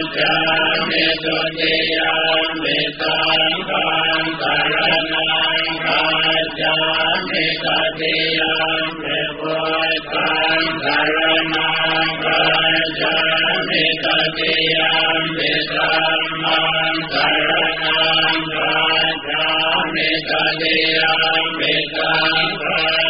จจามิตุติยัมปิสังฆังสรณังกัจจามิตติยัมปิพุทธังสรณังกัจจามิตติยัมปิธัมมังสรณังกัจจามิตติยัมปิสังฆังสรณังกัจจา